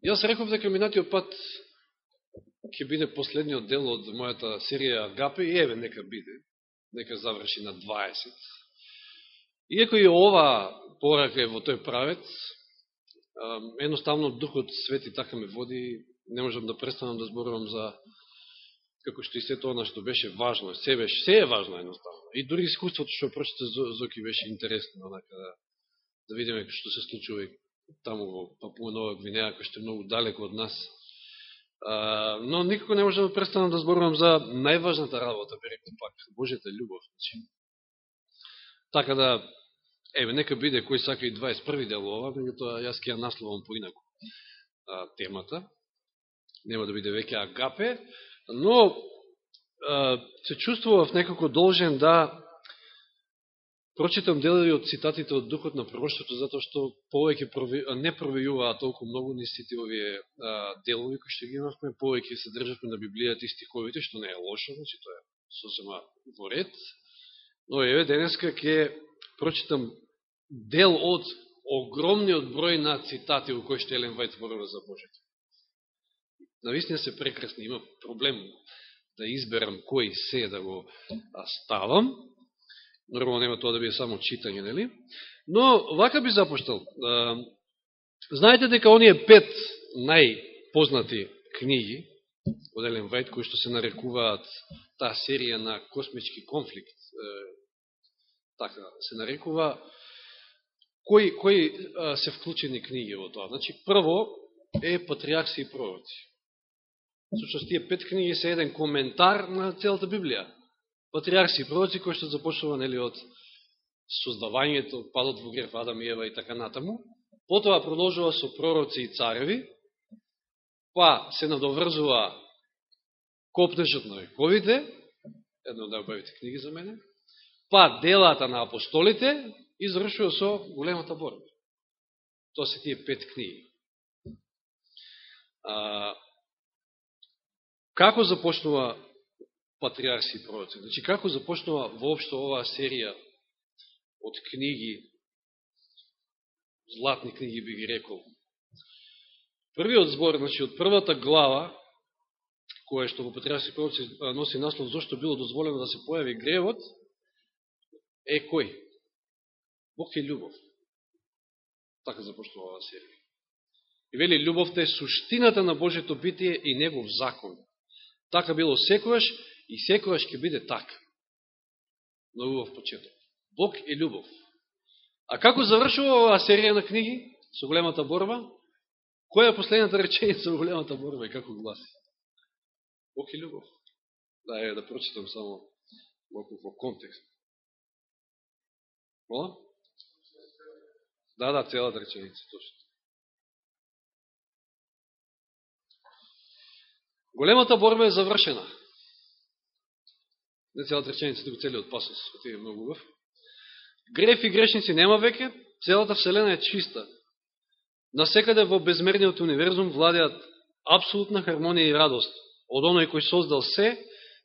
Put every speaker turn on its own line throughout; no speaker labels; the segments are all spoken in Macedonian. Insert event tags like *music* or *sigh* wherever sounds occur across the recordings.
Јас реков дека минатиот пат ќе биде последниот дел од мојата серија Агапе и еве нека биде, нека заврши на 20. Иако и ова порака е во тој правец, едноставно Духот Свети така ме води, не можам да престанам да зборувам за како што и се тоа што беше важно, се беше, се е важно едноставно. И дури искуството што прочите Зоки беше интересно, онака да, да видиме што се случува таму во Папуа Нова Гвинеја, кој што е многу далеко од нас. Но никако не можам да престанам да зборувам за најважната работа, бе пак, Божјата љубов. Значи. Така да, еве, нека биде кој сака и 21 дел ова, тоа јас ќе ја насловам поинако темата. Нема да биде веќе агапе, но се чувствував некако должен да прочитам делови од цитатите од Духот на пророштото, затоа што повеќе не провејуваа толку многу ни сите овие делови кои што ги имавме, повеќе се државме на Библијата и стиховите, што не е лошо, значи тоа е сосема во ред. Но еве денеска ќе прочитам дел од огромниот број на цитати во кои што Елен Вајт зборува за Божето. Навистина се прекрасни, има проблем да изберам кој се да го ставам, Нормално нема тоа да биде само читање, нели? Но, вака би започнал. Знаете дека оние пет најпознати книги од Елен Вајд, кои што се нарекуваат таа серија на космички конфликт, така се нарекува, кои, кои се вклучени книги во тоа? Значи, прво е Патриарси и пророци. Сочност, тие пет книги се еден коментар на целата Библија патриарси и пророци, кои што започнува нели, од создавањето, падот во греф Адам и Ева и така натаму. Потоа продолжува со пророци и цареви, па се надоврзува Копнежот на вековите, една да од најубавите книги за мене, па делата на апостолите и завршува со големата борба. Тоа се тие пет книги. А, како започнува патриарси и пророци. Значи, како започнува воопшто оваа серија од книги, златни книги би ги рекол. Првиот збор, значи, од првата глава, која што во патриарси и пророци носи наслов зашто било дозволено да се појави гревот, е кој? Бог е љубов. Така започнува оваа серија. И вели, љубовта е суштината на Божето битие и негов закон. Така било секојаш И секојаш ќе биде така. Многу убав почеток. Бог е љубов. А како завршува оваа серија на книги со големата борба? Која е последната реченица во големата борба и како гласи? Бог е љубов. Да, е, да прочитам само малку во контекст. Мола? Да, да, целата реченица, точно. Големата борба е завршена не целата реченица, тук целиот пасос, кој е многу убав. Греф и грешници нема веќе, целата Вселена е чиста. Насекаде во безмерниот универзум владеат абсолютна хармонија и радост. Од оној кој создал се,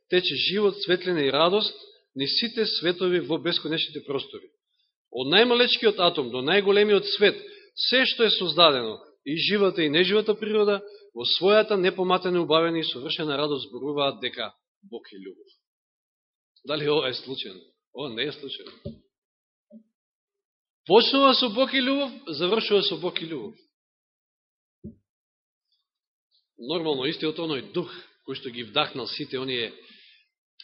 тече живот, светлина и радост, ни сите светови во бесконечните простори. Од најмалечкиот атом до најголемиот свет, се што е создадено, и живата и неживата природа, во својата непоматена убавена и совршена радост зборуваат дека Бог е љубов. Дали ова е случайно? Ова не е случайно. Почнува со Бог и љубов, завршува со Бог и љубов. Нормално, истиот оној дух, кој што ги вдахнал сите оние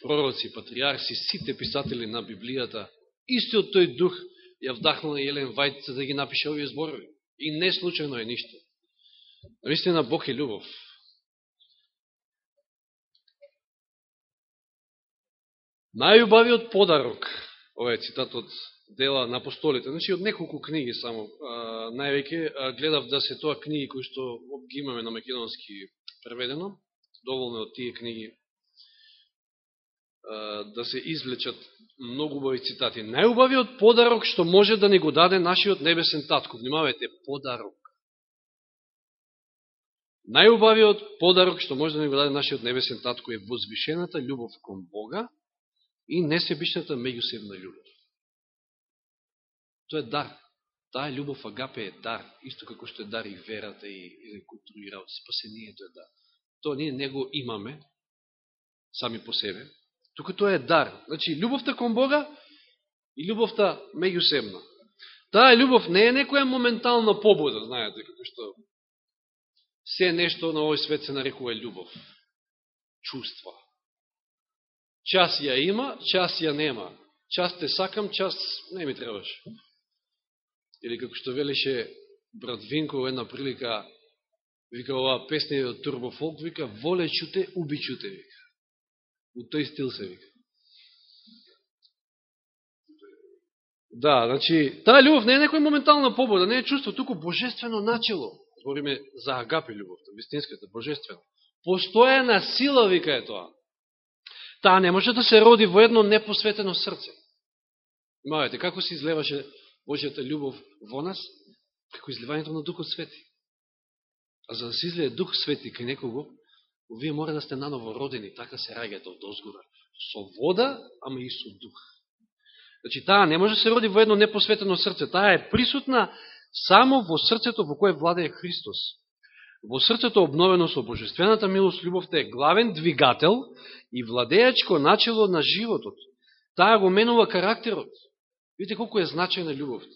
пророци, патриарси, сите писатели на Библијата, истиот тој дух ја вдахнал Елен Вајд за да ги напише овие зборови. И не случайно е ништо. Наистина Бог е љубов. Најубавиот подарок, ова е цитат од дела на апостолите, значи од неколку книги само, највеќе гледав да се тоа книги кои што ги имаме на македонски преведено, доволно од тие книги да се извлечат многу убави цитати. Најубавиот подарок што може да ни го даде нашиот небесен татко. Внимавајте, подарок. Најубавиот подарок што може да ни го даде нашиот небесен татко е возвишената љубов кон Бога и несебичната меѓусебна љубов. Тоа е дар. Таа љубов агапе е дар, исто како што е дар и верата и, и да културираот, спасението е дар. Тоа ние не го имаме сами по себе, тука тоа е дар. Значи, љубовта кон Бога и љубовта меѓусебна. Таа љубов не е некоја моментална побуда, знаете, како што се нешто на овој свет се нарекува љубов. Чувства. Час ја има, час ја нема. Час те сакам, час не ми требаш. Или како што велеше брат Винко една прилика, вика оваа песня од Турбо Фолк, вика воле чуте, уби чуте, вика. У тој стил се вика. Да, значи, таа љубов не е некоја моментална побода, не е чувство, туку божествено начало. Збориме за агапи љубовта, вистинската, божествена. Постојана сила, вика е тоа. Таа не може да се роди во едно непосветено срце. Имавате, како се излеваше Божијата љубов во нас? Како изливањето на Духот Свети. А за да се излие Дух Свети кај некого, вие мора да сте наново родени, така се раѓате од озгора. Со вода, ама и со Дух. Значи, таа не може да се роди во едно непосветено срце. Таа е присутна само во срцето во кое владее Христос. Во срцето обновено со божествената милост, љубовта е главен двигател и владеачко начало на животот. Таа го менува карактерот. Видите колко е значајна љубовта.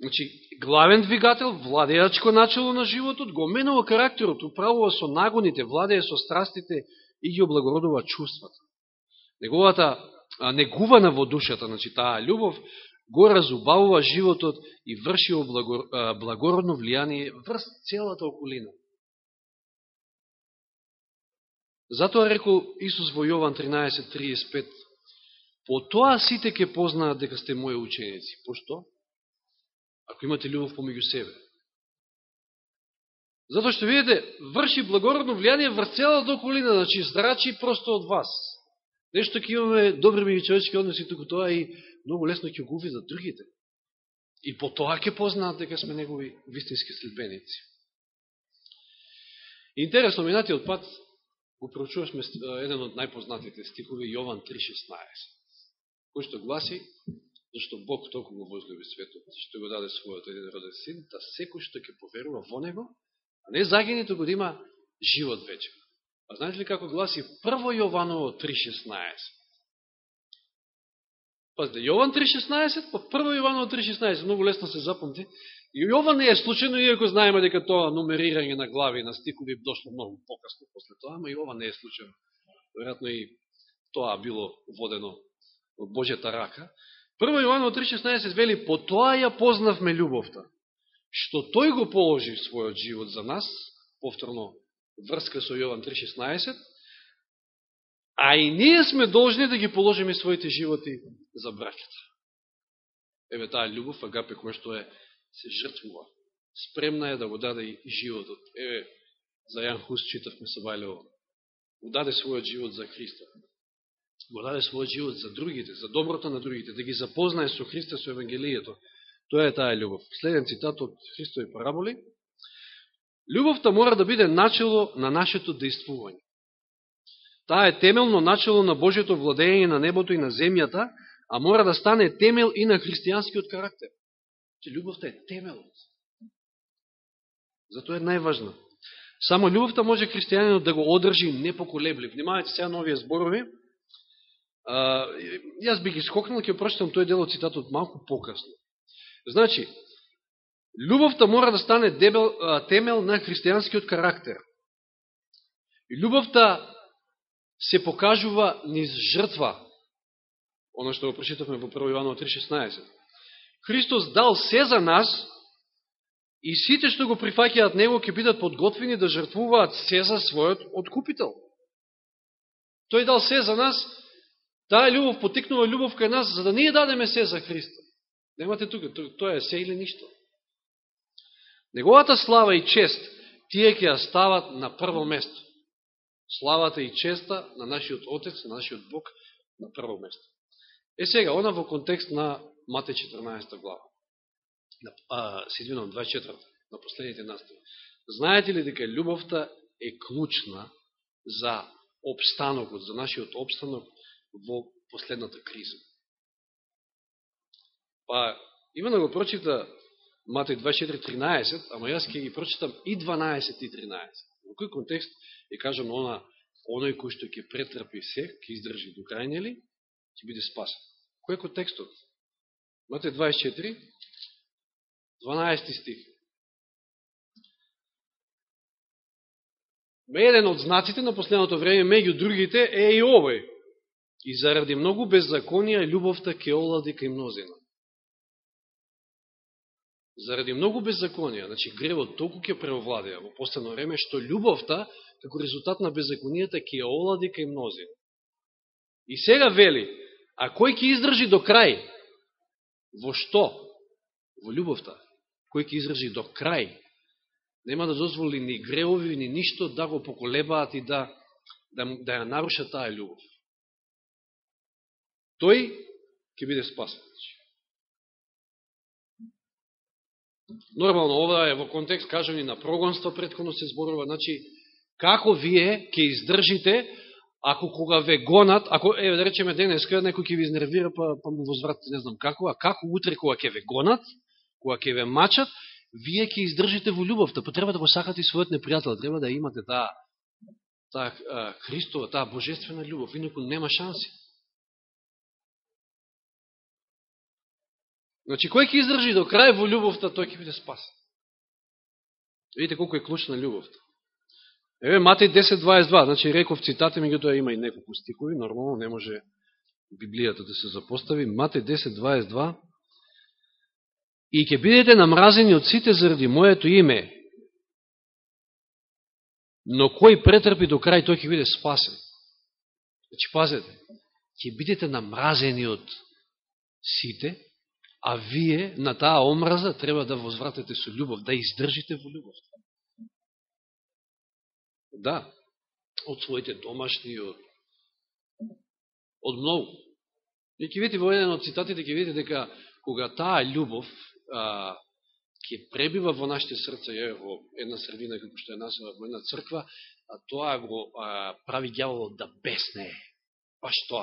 Значи, главен двигател, владеачко начало на животот, го менува карактерот, управува со нагоните, владее со страстите и ги облагородува чувствата. Неговата негувана во душата, значи таа љубов, го разубавува животот и врши благородно влијание врз целата околина. Затоа рекол Исус во Јован 13.35 По тоа сите ќе познаат дека сте мои ученици. Пошто? Ако имате љубов помеѓу себе. Затоа што видите, врши благородно влијание врз целата околина, значи здрачи просто од вас. Нешто ќе имаме добри меѓу човечки односи, туку тоа и многу лесно ќе го увидат другите. И по тоа ќе познаат дека сме негови вистински следбеници. Интересно, минатиот пат го проучувавме еден од најпознатите стихови Јован 3.16, кој што гласи, зашто Бог толку го возлюби светот, што го даде својот еден роден син, да секој што ќе поверува во него, а не загинето туку да има живот вечен. А знаете ли како гласи прво Јованово 3.16? Пазите, Јован 3.16, па прво Јован 3.16, многу лесно се запомти. И Јован не е случайно, иако знаеме дека тоа нумерирање на глави на стикови дошло многу покасно после тоа, ама Јован не е случайно. Веројатно и тоа било водено од Божјата рака. Прво Јован 3.16 вели, по тоа ја познавме љубовта, што тој го положи својот живот за нас, повторно врска со Јован 3.16, а и ние сме должни да ги положиме своите животи за браката. Еве таа љубов, агапе, која што е, се жртвува. Спремна е да го даде и животот. Еве, за Јан Хус читавме со Вајлево. Го даде својот живот за Христа. Го даде својот живот за другите, за доброто на другите, да ги запознае со Христа, со Евангелието. Тоа е таа љубов. Следен цитат од Христови параболи. Љубовта мора да биде начало на нашето действување. Таа е темелно начало на Божието владење на небото и на земјата, а мора да стане темел и на христијанскиот карактер. Че љубовта е темелот. Затоа е најважна. Само љубовта може христијанинот да го одржи непоколеблив. Внимавајте сега новија зборови. А, јас би ги скокнал, ќе прочитам тој дел од цитатот малку покасно. Значи, љубовта мора да стане дебел, а, темел на христијанскиот карактер. И љубовта се покажува низ жртва, оно што го прочитавме во 1 Иваново 3.16. Христос дал се за нас и сите што го прифаќаат Него ќе бидат подготвени да жртвуваат се за својот откупител. Тој дал се за нас, таа љубов потекнува љубов кај нас, за да ние дадеме се за Христа. Немате тука, тоа е се или ништо. Неговата слава и чест, тие ќе ја стават на прво место славата и честа на нашиот Отец, на нашиот Бог на прво место. Е сега, она во контекст на Мате 14 глава, на, а, Сидвином 24, на последните настави. Знаете ли дека љубовта е клучна за обстанокот, за нашиот обстанок во последната криза? Па, именно да го прочита Матеј 24.13, ама јас ќе ги прочитам и 12 и 13. Во кој контекст е кажано она, оној кој што ќе претрпи се, ќе издржи до крајне ли, ќе биде спасен. Кој е контекстот? Мате 24, 12 стих. Еден од знаците на последното време, меѓу другите, е и овој. И заради многу беззаконија, љубовта ке олади кај мнозина заради многу беззаконија, значи гревот толку ќе преовладеа во последно време, што љубовта, како резултат на беззаконијата, ќе ја олади кај мнози. И сега вели, а кој ќе издржи до крај? Во што? Во љубовта. Кој ќе издржи до крај? Нема да дозволи ни греови, ни ништо да го поколебаат и да, да, да ја наруша таа љубов. Тој ќе биде спасен. Нормално, ова е во контекст, кажани на прогонство, предходно се зборува, значи, како вие ќе издржите, ако кога ве гонат, ако, е, да речеме денеска, некој ќе ви изнервира, па, па му возврати, не знам како, а како утре кога ќе ве гонат, кога ќе ве мачат, вие ќе издржите во љубовта, па треба да го сакате и својот непријател, треба да имате таа, таа Христова, таа божествена љубов, инако нема шанси. Значи, кој ќе издржи до крај во љубовта, тој ќе биде спасен. Видите колко е клучна љубовта. Еве Матеј 10.22, значи реков цитати, меѓутоа има и неколку стикови, нормално не може Библијата да се запостави. Матеј 10.22 И ќе бидете намразени од сите заради моето име, но кој претрпи до крај, тој ќе биде спасен. Значи, пазете, ќе бидете намразени од сите, а вие на таа омраза треба да возвратите со љубов, да издржите во љубов. Да, од своите домашни, од, од многу. И ќе видите во еден од цитатите, ќе видите дека кога таа љубов а, ќе пребива во нашите срца, ја во една средина, како што е насила во една црква, а тоа го а, прави гјаволот да беснее. Па што?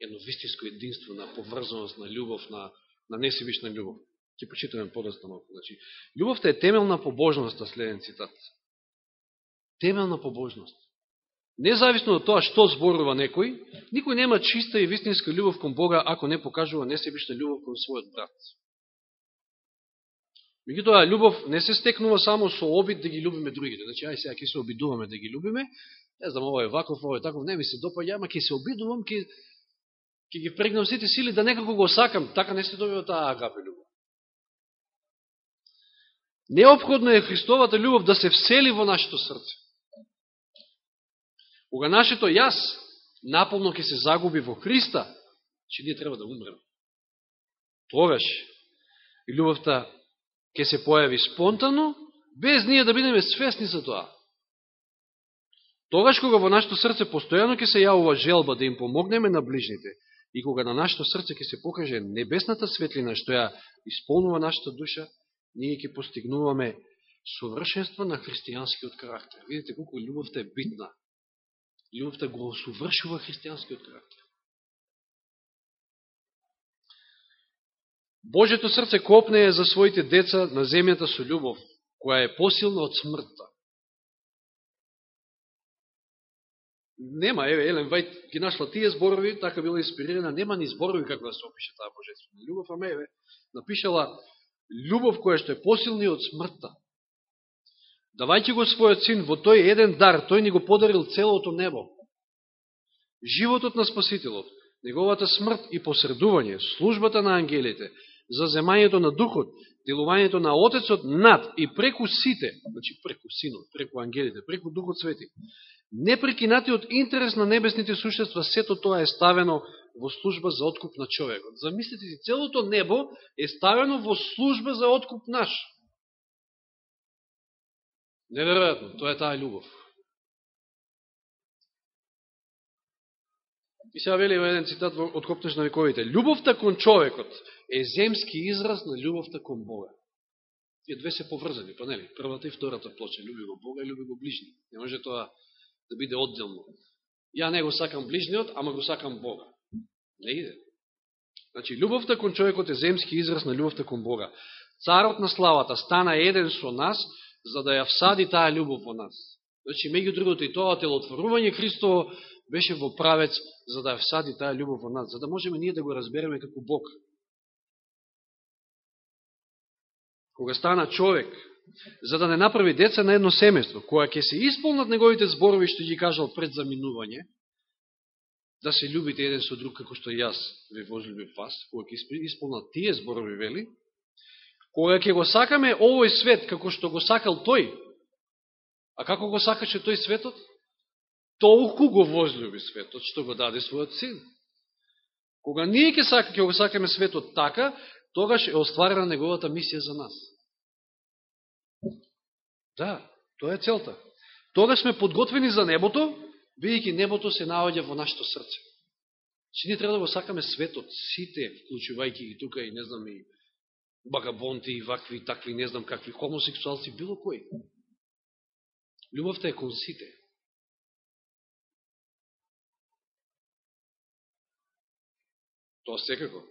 Едно вистинско единство на поврзаност, на љубов, на на несебична љубов. Ќе почитаме подоста малку. Значи, љубовта е темелна побожност, следен цитат. Темелна побожност. Независно од тоа што зборува некој, никој нема чиста и вистинска љубов кон Бога ако не покажува несебична љубов кон својот брат. Меѓутоа, љубов не се стекнува само со обид да ги љубиме другите. Значи, ај сега ќе се обидуваме да ги љубиме, не знам, ова е ваков, ова е таков, не ми се допаѓа, ама ќе се обидувам, ќе ќе ги прегнам сите сили да некако го сакам, така не се добива таа агапе љубов. Необходно е Христовата љубов да се всели во нашето срце. Кога нашето јас наполно ќе се загуби во Христа, че ние треба да умреме. Тогаш и љубовта ќе се појави спонтано, без ние да бидеме свесни за тоа. Тогаш кога во нашето срце постојано ќе се јавува желба да им помогнеме на ближните, И кога на нашето срце ќе се покаже небесната светлина што ја исполнува нашата душа, ние ќе постигнуваме совршенство на христијанскиот карактер. Видите колку љубовта е битна. Љубовта го совршува христијанскиот карактер. Божето срце копне за своите деца на земјата со љубов, која е посилна од смртта. Нема, еве, Елен Вајт ги нашла тие зборови, така била инспирирана, нема ни зборови како да се опише таа божествена љубов, ама еве, напишала љубов која што е посилни од смртта. Давајќи го својот син во тој еден дар, тој ни го подарил целото небо. Животот на Спасителот, неговата смрт и посредување, службата на ангелите, заземањето на духот, делувањето на Отецот над и преку сите, значи преку синот, преку ангелите, преку духот свети, непрекинатиот интерес на небесните существа, сето тоа е ставено во служба за откуп на човекот. Замислите си, целото небо е ставено во служба за откуп наш. Неверојатно, тоа е таа љубов. И сега вели еден цитат од Копнеш на вековите. Љубовта кон човекот е земски израз на љубовта кон Бога. Тие две се поврзани, па нели? Првата и втората плоча. Люби го Бога и люби го ближни. Не може тоа да биде одделно. Ја не го сакам ближниот, ама го сакам Бога. Не иде. Значи, љубовта кон човекот е земски израз на љубовта кон Бога. Царот на славата стана еден со нас, за да ја всади таа љубов во нас. Значи, меѓу другото и тоа телотворување Христово беше во правец за да ја всади таа љубов во нас, за да можеме ние да го разбереме како Бог. Кога стана човек, за да не направи деца на едно семејство, која ќе се исполнат неговите зборови што ги кажал пред заминување, да се любите еден со друг како што јас ве возлюбив вас, која ќе исполнат тие зборови вели, кога ќе го сакаме овој свет како што го сакал тој, а како го сакаше тој светот? Толку го возлюби светот, што го даде својот син. Кога ние ќе сака, ќе го сакаме светот така, тогаш е остварена неговата мисија за нас. Да, тоа е целта. Тогаш сме подготвени за небото, бидејќи небото се наоѓа во нашето срце. Че ние треба да го сакаме светот, сите, вклучувајќи и тука и не знам и багабонти и вакви, такви, не знам какви, хомосексуалци, било кој. Любовта е кон сите. Тоа секако.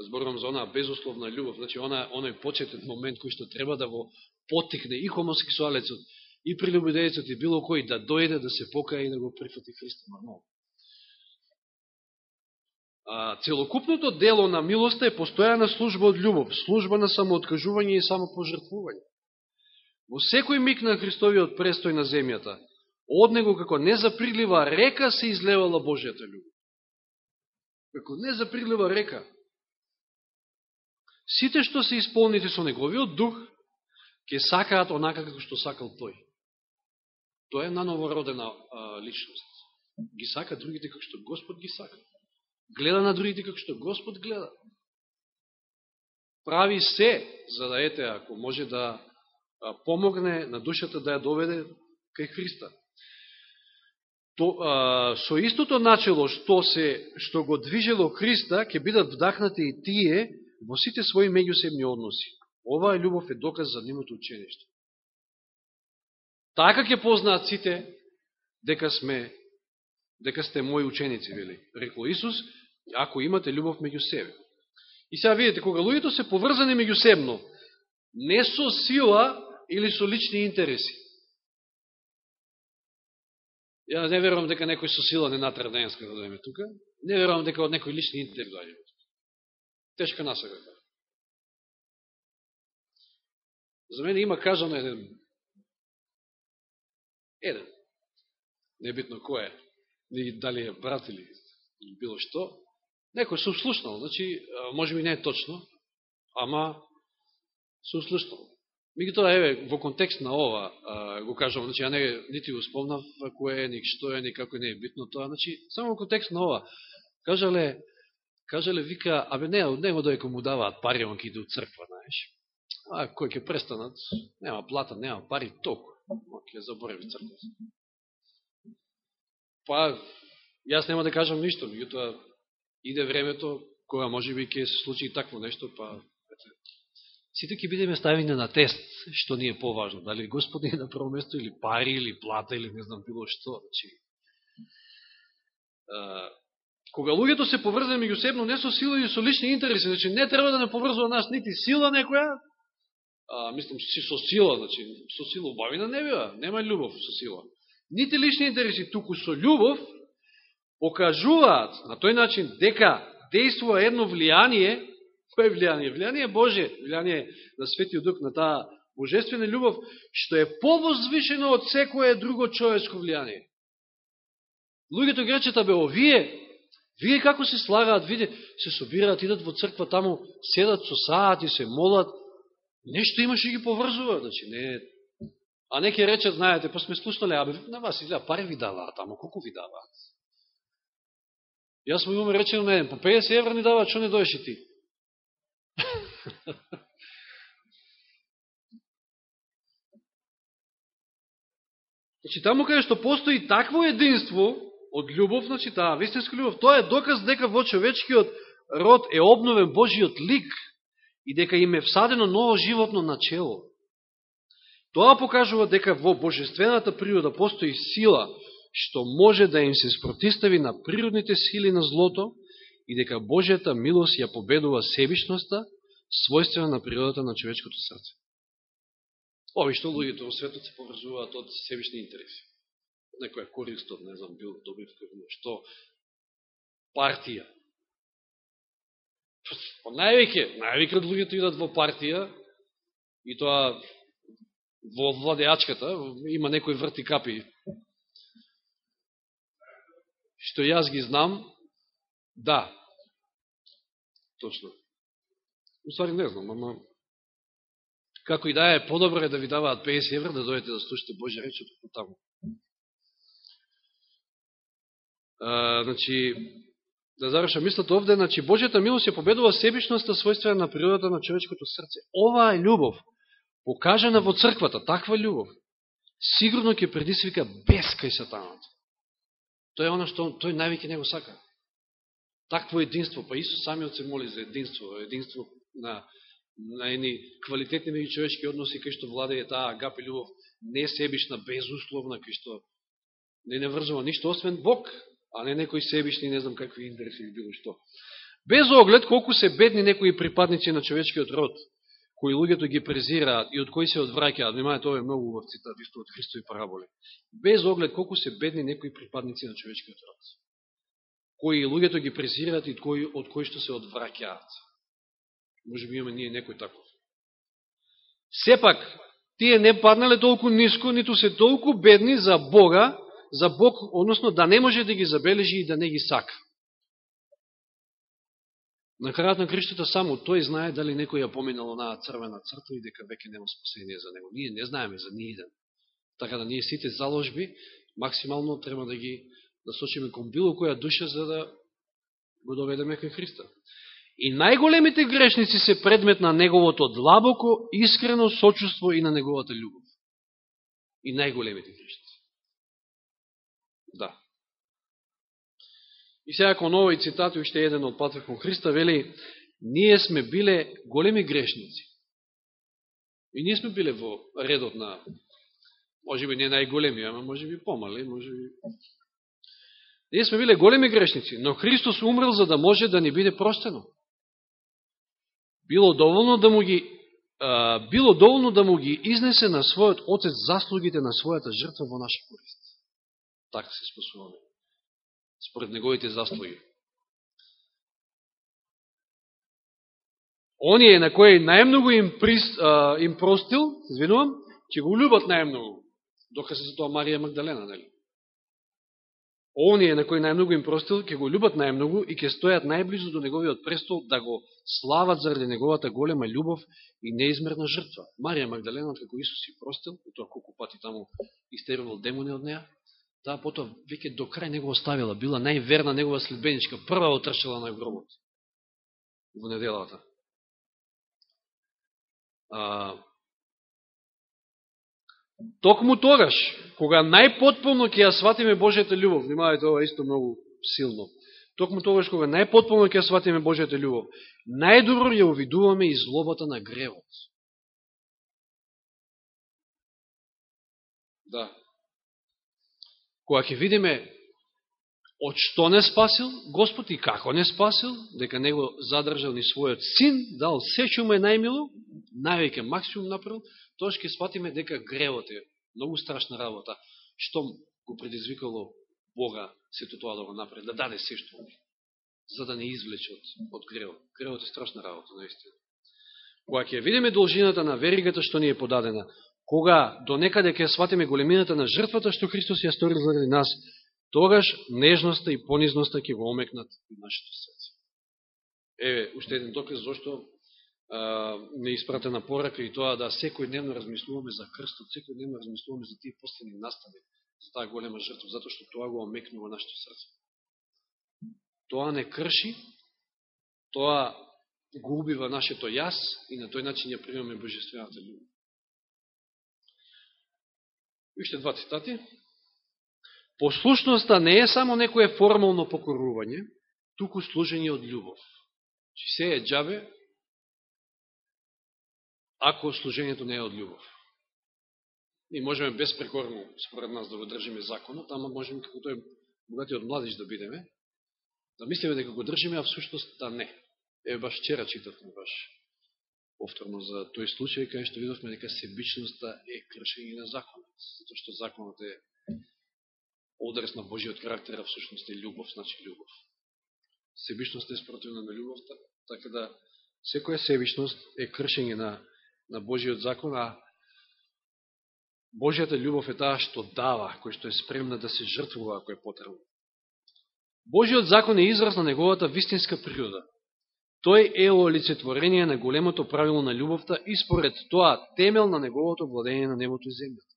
Зборувам за онаа безусловна љубов, значи она, оној почетен момент кој што треба да го потекне и хомосексуалецот, и прилюбедеецот, и било кој да дојде да се покае и да го прифати Христо нормално. Целокупното дело на милоста е постојана служба од љубов, служба на самооткажување и самопожртвување. Во секој миг на Христовиот престој на земјата, од него како незаприлива река се излевала Божијата љубов. Како незаприлива река. Сите што се исполнети со неговиот дух, ќе сакаат онака како што сакал тој. Тоа е на новородена а, личност. Ги сака другите како што Господ ги сака. Гледа на другите како што Господ гледа. Прави се, за да ете, ако може да помогне на душата да ја доведе кај Христа. То, а, со истото начело што се што го движело Христа, ќе бидат вдахнати и тие во сите своји меѓусебни односи. Оваа љубов е доказ за нивното учениште. Така ќе познаат сите дека сме дека сте мои ученици, вели. Рекол Исус, ако имате љубов меѓу себе. И сега видите, кога луѓето се поврзани меѓусебно, не со сила или со лични интереси. Ја не верувам дека некој со сила не натра да да дојме тука. Не верувам дека од некој лични интерес. Тешка насага. Да. За мене има кажано еден еден. Небитно кој е. Дали е брат или било што. Некој се услушнал. Значи, може би не е точно, ама се услушнал. тоа еве, во контекст на ова, а, го кажам, значи, ја не, нити го спомнав кој е, ни што е, ни како не е битно тоа, значи, само во контекст на ова, кажале, кажале, вика, абе не, од него дојко му даваат пари, он ке иде у црква, знаеш. А, кој ќе престанат, нема плата, нема пари, толку, он ќе заборави црква. Па, јас нема да кажам ништо, меѓутоа, иде времето, кога може би ќе се случи такво нешто, па, сите ќе бидеме ставени на тест, што ни е поважно, дали Господ е на прво место, или пари, или плата, или не знам било што. Значи, кога луѓето се поврзани меѓусебно не со сила и со лични интереси, значи не треба да не поврзува нас нити сила некоја, а, мислам, со сила, значи, со сила убавина не бива, нема љубов со сила. Нити лични интереси, туку со љубов, покажуваат на тој начин дека действува едно влијание Кој е влијание? Влијание Божје, влијание на Светиот Дух, на таа божествена љубов, што е повозвишено од секое друго човечко влијание. Луѓето гречета бе овие, вие како се слагаат, виде, се собираат, идат во црква, таму седат со саат и се молат, нешто имаше ги поврзува, значи, не А не ќе речат, знаете, па сме слушнали, абе, на вас изгледа, пари ви даваат, ама колку ви даваат? Јас му имам речено на еден, по 50 евра ни даваат, што не доеш и ти? *laughs* Значи, таму каде што постои такво единство од љубов, значи таа вистинска љубов, тоа е доказ дека во човечкиот род е обновен Божиот лик и дека им е всадено ново животно начело. Тоа покажува дека во божествената природа постои сила што може да им се спротистави на природните сили на злото
и дека Божијата милост ја победува себишноста, својствена на природата на човечкото срце. Ови луѓето во светот се поврзуваат од себишни интереси. Некоја корист од, не знам, бил добивка, што партија. По највеќе, највеќе од луѓето идат во партија и тоа во владеачката има некои врти капи. Што јас ги знам, да. Точно. Устари не знам, ама како и да е, подобро е да ви даваат 50 евра да дојдете да слушате Божја реч од таму. А, значи, да заврша мислата овде, значи Божјата милост ја победува себишноста, својствена на природата на човечкото срце. Ова е љубов, покажана во црквата, таква љубов, сигурно ќе предисвика без кај сатаната. Тоа е оно што тој највеќе него сака. Такво единство, па Исус самиот се моли за единство, единство на, на едни квалитетни меѓучовечки односи, кај што владее таа агапи љубов, не себишна, безусловна, кај што не не врзува ништо, освен Бог, а не некои себишни, не знам какви интереси или било што. Без оглед колку се бедни некои припадници на човечкиот род, кои луѓето ги презираат и од кои се одвраќаат, внимавајте, тоа е многу убав цитат, исто од Христови параболи. Без оглед колку се бедни некои припадници на човечкиот род, кои луѓето ги презираат и од кои, од кои што се одвраќаат. Може би имаме ние некој таков. Сепак, тие не паднале толку ниско, ниту се толку бедни за Бога, за Бог, односно да не може да ги забележи и да не ги сака. На крајот на криштата само тој знае дали некој ја поминал онаа црвена црта и дека веќе нема спасение за него. Ние не знаеме за ниједен. Така да ние сите заложби максимално треба да ги да насочиме кон било која душа за да го доведеме кај Христа. И најголемите грешници се предмет на неговото длабоко, искрено сочувство и на неговата љубов. И најголемите грешници. Да. И сега кон овој цитат, уште еден од Патра кон Христа, вели, ние сме биле големи грешници. И ние сме биле во редот на, може би не најголеми, ама може би помали, може би... Ние сме биле големи грешници, но Христос умрел за да може да ни биде простено. Било доволно да му ги а, било доволно да му ги изнесе на својот Отец заслугите на својата жртва во наша корист. Така се спасуваме според неговите заслуги. Оние на кои најмногу им, прис, а, им простил, извинувам, ќе го любат најмногу, Дока се тоа Марија Магдалена, нели? Оние на кои најмногу им простил, ќе го любат најмногу и ќе стојат најблизу до неговиот престол да го слават заради неговата голема љубов и неизмерна жртва. Марија Магдалена, како Исус и простил, и тоа колку пати таму истерувал демони од неја, таа потоа веќе до крај него оставила, била најверна негова следбеничка, прва отршила на гробот. Во неделата. А, токму тогаш, кога најпотполно ќе ја сватиме Божијата љубов, внимавајте, ова исто многу силно, токму тогаш кога најпотполно ќе ја сватиме Божијата љубов, најдобро ја увидуваме и злобата на гревот. Да, кога ќе видиме од што не спасил Господ и како не спасил, дека него задржал ни својот син, дал се што му е најмило, највеќе максимум направил, тоа ќе спатиме дека гревот е многу страшна работа, што го предизвикало Бога сето тоа да го направи, да даде се што за да не извлече од, од гревот. Гревот е страшна работа, наистина. Кога ќе видиме должината на веригата што ни е подадена, кога до некаде ќе сватиме големината на жртвата што Христос ја сторил заради нас, тогаш нежноста и понизноста ќе го омекнат нашето срце. Еве, уште еден доказ зашто а, не испратена порака и тоа да секој дневно размислуваме за крстот, секој дневно размислуваме за тие последни настани, за таа голема жртва, затоа што тоа го омекнува нашето срце. Тоа не крши, тоа го убива нашето јас и на тој начин ја примаме божествената љубов. Уште два цитати. Послушноста не е само некое формално покорување, туку служење од љубов. Чи се е джабе, ако служењето не е од љубов. И можеме безпрекорно, според нас, да го држиме законот, ама можеме, како тој богатиот младиш да бидеме, да мислиме дека го држиме, а всушност да не. Е, баш вчера читавме баш повторно за тој случај, кај што видовме дека себичноста е кршење на законот, затоа што законот е одрес на Божиот карактер, а всушност е љубов, значи љубов. Себичност е спротивна на љубовта, така да секоја себичност е кршење на, на Божиот закон, а Божијата љубов е таа што дава, кој што е спремна да се жртвува ако е потребно. Божиот закон е израз на неговата вистинска природа. Тој е олицетворение на големото правило на љубовта и според тоа темел на неговото владење на небото и земјата.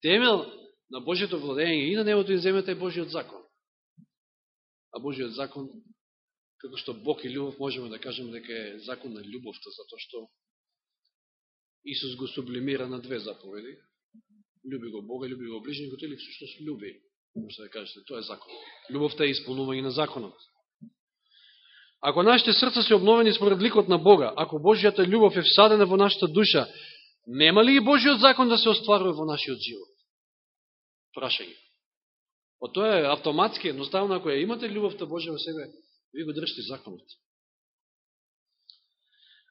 Темел на Божиото владење и на небото и земјата е Божиот закон. А Божиот закон, како што Бог и љубов, можеме да кажеме дека е закон на љубовта, затоа што Исус го сублимира на две заповеди. Люби го Бога, люби го ближникот или всушност люби. Може да кажете, тоа е закон. Љубовта е исполнување на законот. Ако нашите срца се обновени според ликот на Бога, ако Божијата љубов е всадена во нашата душа, нема ли и Божиот закон да се остварува во нашиот живот? прашање. О тоа е автоматски, едноставно, ако ја имате љубовта Божја во себе, ви го држите законот.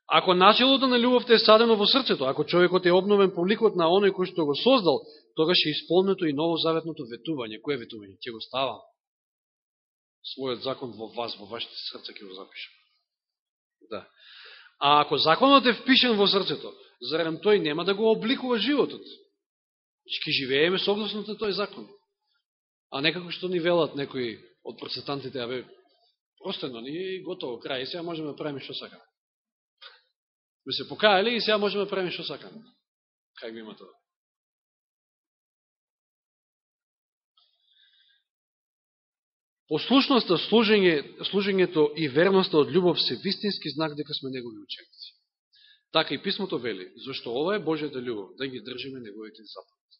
Ако началото на љубовта е садено во срцето, ако човекот е обновен по ликот на оној кој што го создал, тогаш е исполнето и новозаветното ветување. Кој е ветување? Ќе го става. Својот закон во вас, во вашите срца ќе го запишам. Да. А ако законот е впишен во срцето, зарем тој нема да го обликува животот? Значи, ке живееме согласно на тој закон. А некако што ни велат некои од процесантите, абе, простено, ни готово, крај, и сега можеме да правиме што сакаме. Ме се покајали и сега можеме да правиме што сакаме. Кај го има тоа? Послушноста, служење, служењето и верноста од љубов се вистински знак дека сме негови ученици. Така и писмото вели, зашто ова е Божјата љубов, да ги држиме неговите заповеди.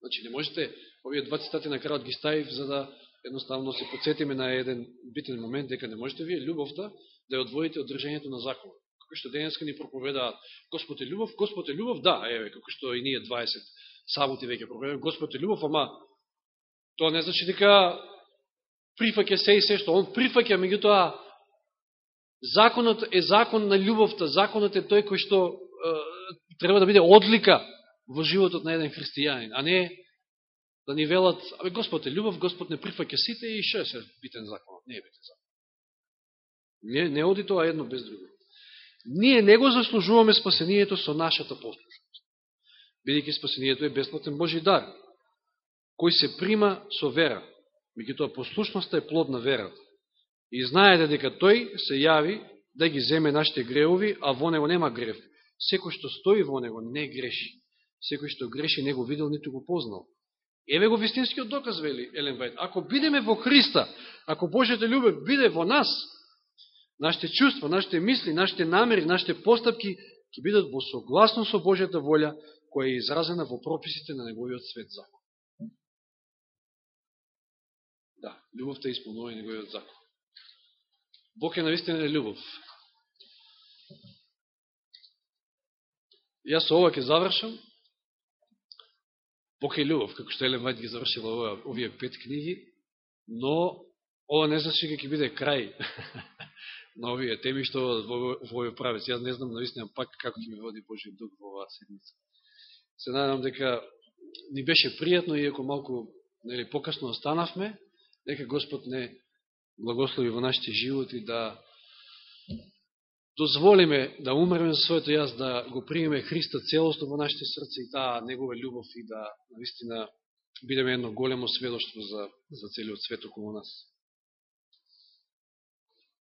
Значи, не можете, овие два цитати на крајот ги ставив, за да едноставно се подсетиме на еден битен момент, дека не можете вие љубовта да ја одвоите од држењето на закон. Како што денеска ни проповедаат Господ е љубов, Господ е љубов, да, еве, како што и ние 20 саботи веќе проповедаме, Господ е љубов, ама тоа не значи дека прифаќа се и се што он прифаќа, меѓутоа законот е закон на љубовта, законот е тој кој што е, треба да биде одлика во животот на еден христијанин, а не да ни велат, абе Господ е љубов, Господ не прифаќа сите и што е се битен законот, не е битен закон. Не, не оди тоа едно без друго. Ние не го заслужуваме спасението со нашата послушност. Бидејќи спасението е бесплатен Божи дар, кој се прима со вера. Меѓутоа, послушноста е плод на верата. И знаете дека тој се јави да ги земе нашите греови, а во него нема грев. Секој што стои во него не греши секој што греши не го видел, ниту го познал. Еве го вистинскиот доказ, вели Елен Вајд. Ако бидеме во Христа, ако Божјата љубов биде во нас, нашите чувства, нашите мисли, нашите намери, нашите постапки ќе бидат во согласно со Божјата волја, која е изразена во прописите на Неговиот свет закон. Да, љубовта е исполнува Неговиот закон. Бог е наистина љубов. Јас со ова ќе завршам. Бог е љубов, како што Елен Вајд ги завршила овие пет книги, но ова не значи дека ќе биде крај *laughs* на овие теми што во, овој правец. Јас не знам наистина пак како ќе ми води Божиот дух во оваа седмица. Се надам дека ни беше пријатно, иако малку нели, покасно останавме, нека Господ не благослови во нашите животи да дозволиме да умреме за своето јас, да го примеме Христа целосно во нашите срца и таа Негова љубов и да наистина бидеме едно големо сведоштво за, за целиот свет околу нас.